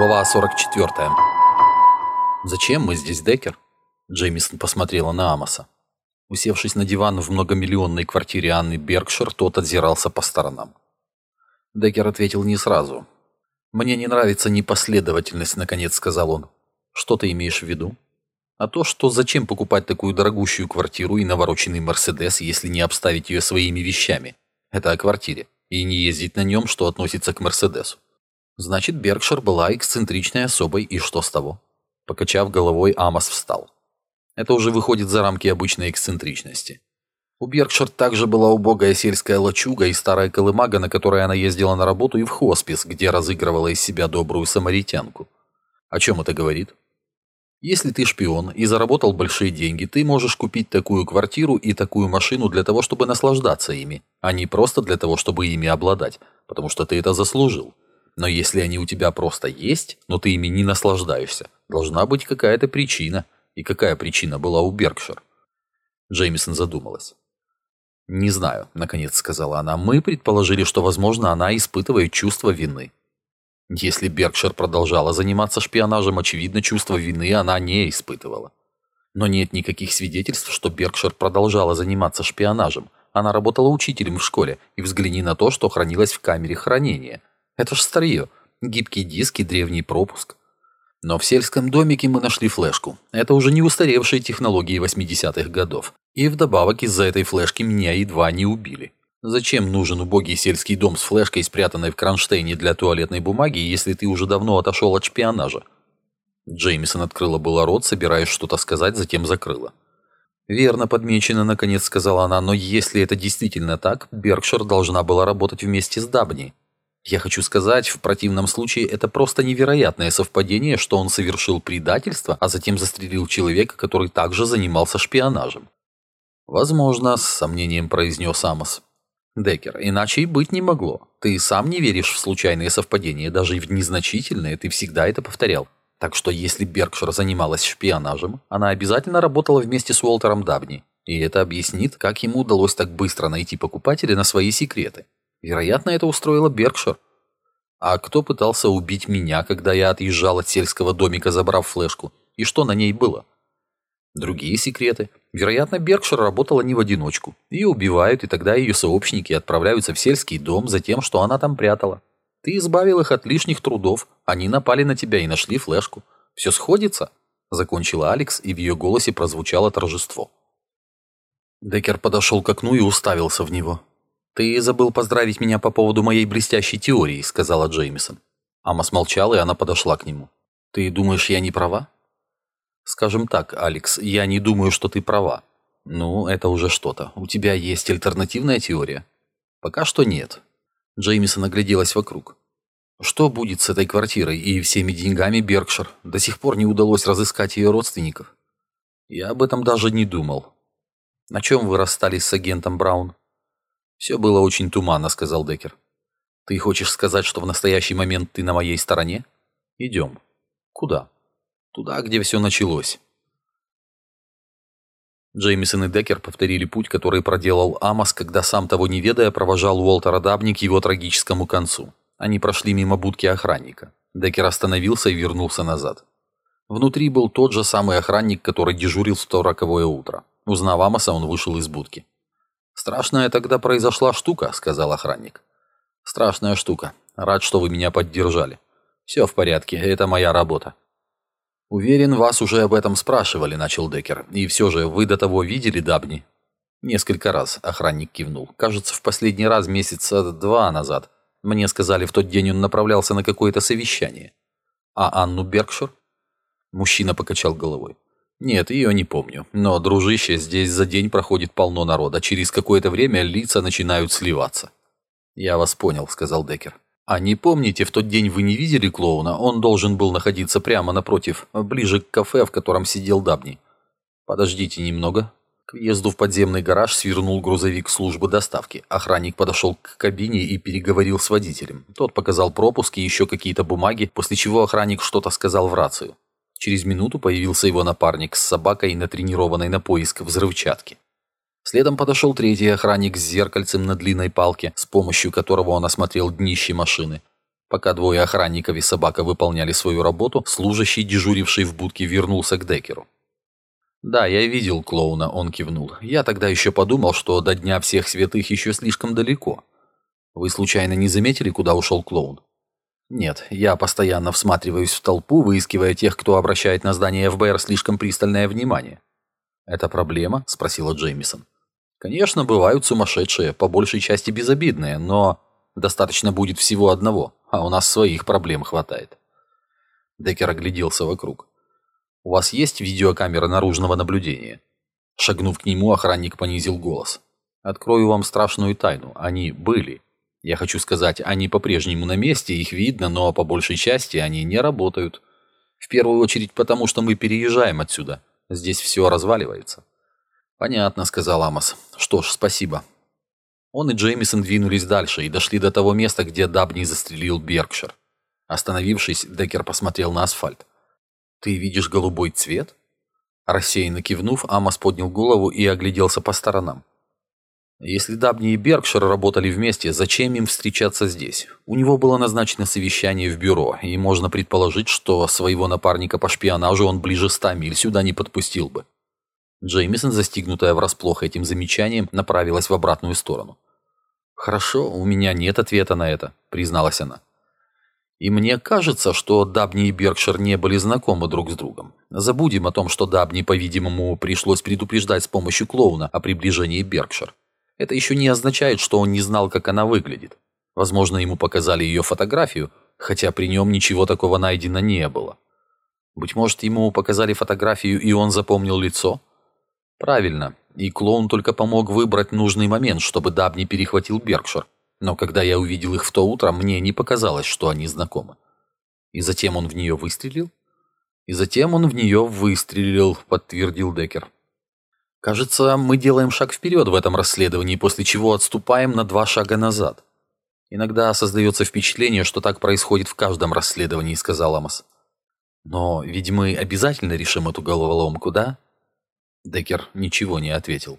Глава 44. «Зачем мы здесь, Деккер?» Джеймисон посмотрела на Амоса. Усевшись на диван в многомиллионной квартире Анны Беркшир, тот отзирался по сторонам. Деккер ответил не сразу. «Мне не нравится непоследовательность», — наконец сказал он. «Что ты имеешь в виду?» «А то, что зачем покупать такую дорогущую квартиру и навороченный Мерседес, если не обставить ее своими вещами? Это о квартире. И не ездить на нем, что относится к Мерседесу. Значит, Беркшир была эксцентричной особой, и что с того? Покачав головой, Амос встал. Это уже выходит за рамки обычной эксцентричности. У Беркшир также была убогая сельская лачуга и старая колымага, на которой она ездила на работу и в хоспис, где разыгрывала из себя добрую самаритянку. О чем это говорит? Если ты шпион и заработал большие деньги, ты можешь купить такую квартиру и такую машину для того, чтобы наслаждаться ими, а не просто для того, чтобы ими обладать, потому что ты это заслужил. Но если они у тебя просто есть, но ты ими не наслаждаешься, должна быть какая-то причина. И какая причина была у Беркшир? Джеймисон задумалась. «Не знаю», — наконец сказала она. «Мы предположили, что, возможно, она испытывает чувство вины». Если Беркшир продолжала заниматься шпионажем, очевидно, чувство вины она не испытывала. Но нет никаких свидетельств, что Беркшир продолжала заниматься шпионажем. Она работала учителем в школе, и взгляни на то, что хранилось в камере хранения. Это ж старье. Гибкий диск и древний пропуск. Но в сельском домике мы нашли флешку. Это уже не устаревшие технологии 80-х годов. И вдобавок из-за этой флешки меня едва не убили. Зачем нужен убогий сельский дом с флешкой, спрятанной в кронштейне для туалетной бумаги, если ты уже давно отошел от шпионажа? Джеймисон открыла было рот, собираясь что-то сказать, затем закрыла. «Верно подмечено», — наконец сказала она, «но если это действительно так, Беркшир должна была работать вместе с Дабни. Я хочу сказать, в противном случае это просто невероятное совпадение, что он совершил предательство, а затем застрелил человека, который также занимался шпионажем. «Возможно», — с сомнением произнес Амос. «Деккер, иначе и быть не могло. Ты сам не веришь в случайные совпадения, даже и в незначительные, ты всегда это повторял. Так что если Беркшир занималась шпионажем, она обязательно работала вместе с Уолтером Дабни. И это объяснит, как ему удалось так быстро найти покупателя на свои секреты. Вероятно, это устроило Беркшир. А кто пытался убить меня, когда я отъезжал от сельского домика, забрав флешку? И что на ней было? Другие секреты. Вероятно, Беркшир работала не в одиночку. Ее убивают, и тогда ее сообщники отправляются в сельский дом за тем, что она там прятала. Ты избавил их от лишних трудов. Они напали на тебя и нашли флешку. Все сходится?» Закончила Алекс, и в ее голосе прозвучало торжество. Деккер подошел к окну и уставился в него. «Ты забыл поздравить меня по поводу моей блестящей теории», — сказала Джеймисон. Амос молчал, и она подошла к нему. «Ты думаешь, я не права?» «Скажем так, Алекс, я не думаю, что ты права. Ну, это уже что-то. У тебя есть альтернативная теория?» «Пока что нет». Джеймисон огляделась вокруг. «Что будет с этой квартирой и всеми деньгами Беркшир? До сих пор не удалось разыскать ее родственников». «Я об этом даже не думал». «На чем вы расстались с агентом Браун?» «Все было очень туманно», — сказал Деккер. «Ты хочешь сказать, что в настоящий момент ты на моей стороне? Идем». «Куда?» «Туда, где все началось». Джеймисон и Деккер повторили путь, который проделал Амос, когда сам того не ведая провожал Уолтера Дабни к его трагическому концу. Они прошли мимо будки охранника. Деккер остановился и вернулся назад. Внутри был тот же самый охранник, который дежурил в то роковое утро. Узнав Амоса, он вышел из будки. «Страшная тогда произошла штука», — сказал охранник. «Страшная штука. Рад, что вы меня поддержали. Все в порядке, это моя работа». «Уверен, вас уже об этом спрашивали», — начал Деккер. «И все же, вы до того видели Дабни?» «Несколько раз», — охранник кивнул. «Кажется, в последний раз месяца два назад. Мне сказали, в тот день он направлялся на какое-то совещание». «А Анну Беркшир?» Мужчина покачал головой. «Нет, ее не помню. Но, дружище, здесь за день проходит полно народа. Через какое-то время лица начинают сливаться». «Я вас понял», — сказал Деккер. «А не помните, в тот день вы не видели клоуна? Он должен был находиться прямо напротив, ближе к кафе, в котором сидел Дабни». «Подождите немного». К въезду в подземный гараж свернул грузовик службы доставки. Охранник подошел к кабине и переговорил с водителем. Тот показал пропуск и еще какие-то бумаги, после чего охранник что-то сказал в рацию. Через минуту появился его напарник с собакой, натренированной на поиск взрывчатки. Следом подошел третий охранник с зеркальцем на длинной палке, с помощью которого он осмотрел днище машины. Пока двое охранников и собака выполняли свою работу, служащий, дежуривший в будке, вернулся к Декеру. «Да, я видел клоуна», — он кивнул. «Я тогда еще подумал, что до Дня всех святых еще слишком далеко. Вы случайно не заметили, куда ушел клоун?» «Нет, я постоянно всматриваюсь в толпу, выискивая тех, кто обращает на здание ФБР слишком пристальное внимание». «Это проблема?» — спросила Джеймисон. «Конечно, бывают сумасшедшие, по большей части безобидные, но достаточно будет всего одного а у нас своих проблем хватает. Деккер огляделся вокруг. «У вас есть видеокамера наружного наблюдения?» Шагнув к нему, охранник понизил голос. «Открою вам страшную тайну. Они были. Я хочу сказать, они по-прежнему на месте, их видно, но по большей части они не работают. В первую очередь потому, что мы переезжаем отсюда. Здесь все разваливается». «Понятно», — сказал Амос. «Что ж, спасибо. Он и Джеймисон двинулись дальше и дошли до того места, где Дабни застрелил Беркшир. Остановившись, Деккер посмотрел на асфальт. «Ты видишь голубой цвет?» Рассеянно кивнув, Амос поднял голову и огляделся по сторонам. Если Дабни и Беркшир работали вместе, зачем им встречаться здесь? У него было назначено совещание в бюро, и можно предположить, что своего напарника по шпионажу он ближе ста миль сюда не подпустил бы. Джеймисон, застигнутая врасплох этим замечанием, направилась в обратную сторону. «Хорошо, у меня нет ответа на это», — призналась она. «И мне кажется, что Дабни и Беркшир не были знакомы друг с другом. Забудем о том, что Дабни, по-видимому, пришлось предупреждать с помощью клоуна о приближении Беркшир. Это еще не означает, что он не знал, как она выглядит. Возможно, ему показали ее фотографию, хотя при нем ничего такого найдено не было. Быть может, ему показали фотографию, и он запомнил лицо?» Правильно. И клоун только помог выбрать нужный момент, чтобы Даб не перехватил Беркшир. Но когда я увидел их в то утро, мне не показалось, что они знакомы. И затем он в нее выстрелил? И затем он в нее выстрелил, подтвердил Деккер. Кажется, мы делаем шаг вперед в этом расследовании, после чего отступаем на два шага назад. Иногда создается впечатление, что так происходит в каждом расследовании, сказал Амос. Но ведь мы обязательно решим эту головоломку, да? Деккер ничего не ответил.